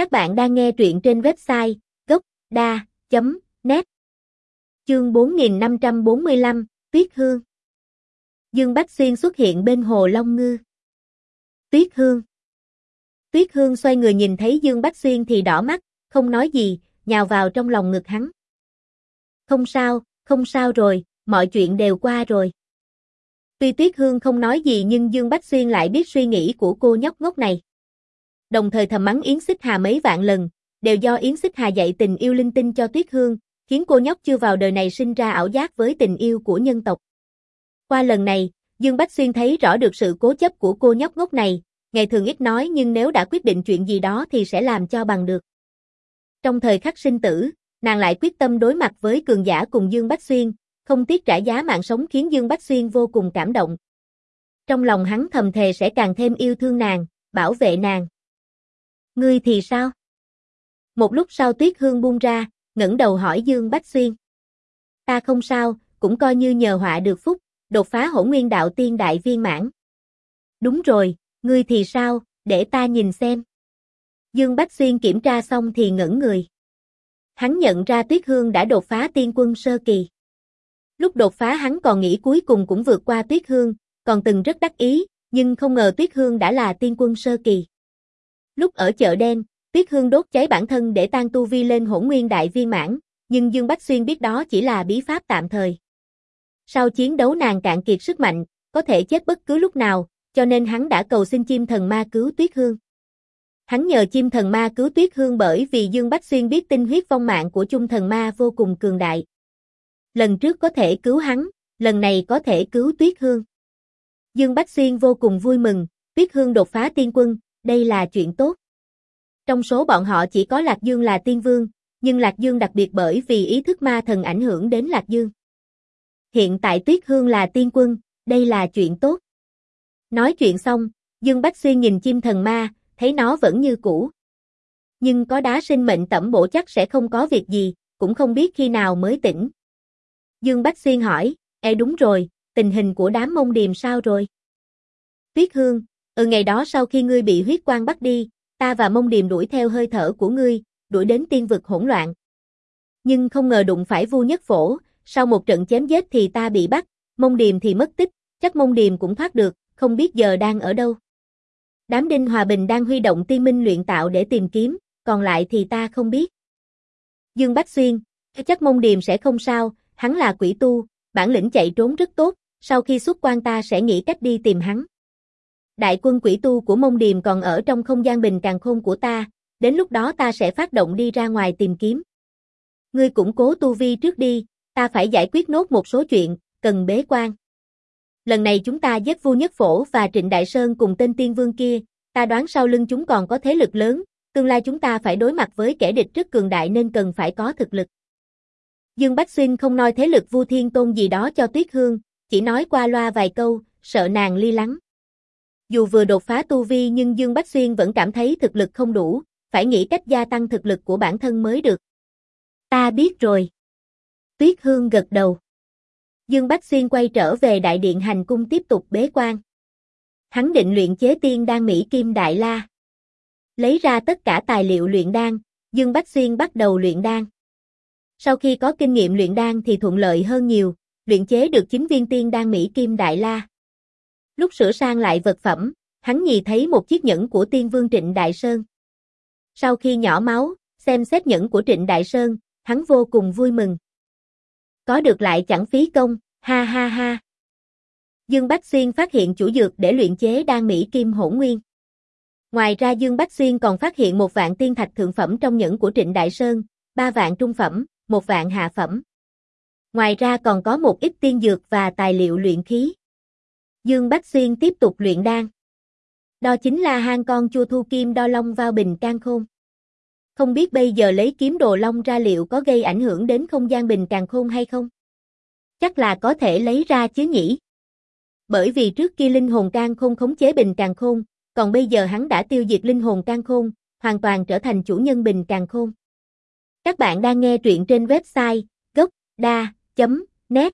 Các bạn đang nghe truyện trên website gocda.net Chương 4545, Tuyết Hương Dương Bách Xuyên xuất hiện bên hồ Long Ngư. Tuyết Hương Tuyết Hương xoay người nhìn thấy Dương Bách Xuyên thì đỏ mắt, không nói gì, nhào vào trong lòng ngực hắn. Không sao, không sao rồi, mọi chuyện đều qua rồi. Tuy Tuyết Hương không nói gì nhưng Dương Bách Xuyên lại biết suy nghĩ của cô nhóc ngốc này. Đồng thời thầm mắng Yến Xích Hà mấy vạn lần, đều do Yến Xích Hà dạy tình yêu linh tinh cho Tuyết Hương, khiến cô nhóc chưa vào đời này sinh ra ảo giác với tình yêu của nhân tộc. Qua lần này, Dương Bách Xuyên thấy rõ được sự cố chấp của cô nhóc ngốc này, ngày thường ít nói nhưng nếu đã quyết định chuyện gì đó thì sẽ làm cho bằng được. Trong thời khắc sinh tử, nàng lại quyết tâm đối mặt với cường giả cùng Dương Bách Xuyên, không tiếc trả giá mạng sống khiến Dương Bách Xuyên vô cùng cảm động. Trong lòng hắn thầm thề sẽ càng thêm yêu thương nàng, bảo vệ nàng. Ngươi thì sao? Một lúc sau Tuyết Hương buông ra, ngẩng đầu hỏi Dương Bách Xuyên. Ta không sao, cũng coi như nhờ họa được phúc, đột phá hỗn nguyên đạo tiên đại viên mãn. Đúng rồi, ngươi thì sao, để ta nhìn xem. Dương Bách Xuyên kiểm tra xong thì ngẩn người. Hắn nhận ra Tuyết Hương đã đột phá tiên quân sơ kỳ. Lúc đột phá hắn còn nghĩ cuối cùng cũng vượt qua Tuyết Hương, còn từng rất đắc ý, nhưng không ngờ Tuyết Hương đã là tiên quân sơ kỳ. Lúc ở chợ đen, Tuyết Hương đốt cháy bản thân để tăng tu vi lên hỗn nguyên đại viên mãn, nhưng Dương Bách Xuyên biết đó chỉ là bí pháp tạm thời. Sau chiến đấu nàng cạn kiệt sức mạnh, có thể chết bất cứ lúc nào, cho nên hắn đã cầu xin chim thần ma cứu Tuyết Hương. Hắn nhờ chim thần ma cứu Tuyết Hương bởi vì Dương Bách Xuyên biết tinh huyết vong mạng của chung thần ma vô cùng cường đại. Lần trước có thể cứu hắn, lần này có thể cứu Tuyết Hương. Dương Bách Xuyên vô cùng vui mừng, Tuyết Hương đột phá tiên quân, đây là chuyện tốt. Trong số bọn họ chỉ có Lạc Dương là tiên vương, nhưng Lạc Dương đặc biệt bởi vì ý thức ma thần ảnh hưởng đến Lạc Dương. Hiện tại Tuyết Hương là tiên quân, đây là chuyện tốt. Nói chuyện xong, Dương Bách Xuyên nhìn chim thần ma, thấy nó vẫn như cũ. Nhưng có đá sinh mệnh tẩm bổ chắc sẽ không có việc gì, cũng không biết khi nào mới tỉnh. Dương Bách Xuyên hỏi, e đúng rồi, tình hình của đám mông điềm sao rồi? Tuyết Hương, ừ ngày đó sau khi ngươi bị huyết quang bắt đi, ta và mông điềm đuổi theo hơi thở của ngươi, đuổi đến tiên vực hỗn loạn. Nhưng không ngờ đụng phải vu nhất phổ, sau một trận chém giết thì ta bị bắt, mông điềm thì mất tích, chắc mông điềm cũng thoát được, không biết giờ đang ở đâu. Đám đinh hòa bình đang huy động tiên minh luyện tạo để tìm kiếm, còn lại thì ta không biết. Dương Bách Xuyên, chắc mông điềm sẽ không sao, hắn là quỷ tu, bản lĩnh chạy trốn rất tốt, sau khi xuất quan ta sẽ nghĩ cách đi tìm hắn. Đại quân quỷ tu của mông điềm còn ở trong không gian bình càng khôn của ta, đến lúc đó ta sẽ phát động đi ra ngoài tìm kiếm. Ngươi cũng cố tu vi trước đi, ta phải giải quyết nốt một số chuyện, cần bế quan. Lần này chúng ta giết vua Nhất Phổ và Trịnh Đại Sơn cùng tên tiên vương kia, ta đoán sau lưng chúng còn có thế lực lớn, tương lai chúng ta phải đối mặt với kẻ địch rất cường đại nên cần phải có thực lực. Dương Bách Xuyên không nói thế lực vua Thiên Tôn gì đó cho Tuyết Hương, chỉ nói qua loa vài câu, sợ nàng ly lắng. Dù vừa đột phá tu vi nhưng Dương Bách Xuyên vẫn cảm thấy thực lực không đủ, phải nghĩ cách gia tăng thực lực của bản thân mới được. Ta biết rồi. Tuyết Hương gật đầu. Dương Bách Xuyên quay trở về đại điện hành cung tiếp tục bế quan. Hắn định luyện chế tiên đan Mỹ Kim Đại La. Lấy ra tất cả tài liệu luyện đan, Dương Bách Xuyên bắt đầu luyện đan. Sau khi có kinh nghiệm luyện đan thì thuận lợi hơn nhiều, luyện chế được 9 viên tiên đan Mỹ Kim Đại La. Lúc sửa sang lại vật phẩm, hắn nhìn thấy một chiếc nhẫn của tiên vương Trịnh Đại Sơn. Sau khi nhỏ máu, xem xét nhẫn của Trịnh Đại Sơn, hắn vô cùng vui mừng. Có được lại chẳng phí công, ha ha ha. Dương Bách Xuyên phát hiện chủ dược để luyện chế đan Mỹ Kim Hỗn Nguyên. Ngoài ra Dương Bách Xuyên còn phát hiện một vạn tiên thạch thượng phẩm trong nhẫn của Trịnh Đại Sơn, ba vạn trung phẩm, một vạn hạ phẩm. Ngoài ra còn có một ít tiên dược và tài liệu luyện khí. Dương Bách Xuyên tiếp tục luyện đan. Đó chính là hang con chua thu kim đo long vào bình can khôn. Không biết bây giờ lấy kiếm đồ long ra liệu có gây ảnh hưởng đến không gian bình càng khôn hay không? Chắc là có thể lấy ra chứ nhỉ? Bởi vì trước kia linh hồn can khôn khống chế bình càng khôn, còn bây giờ hắn đã tiêu diệt linh hồn can khôn, hoàn toàn trở thành chủ nhân bình càng khôn. Các bạn đang nghe truyện trên website gocda.net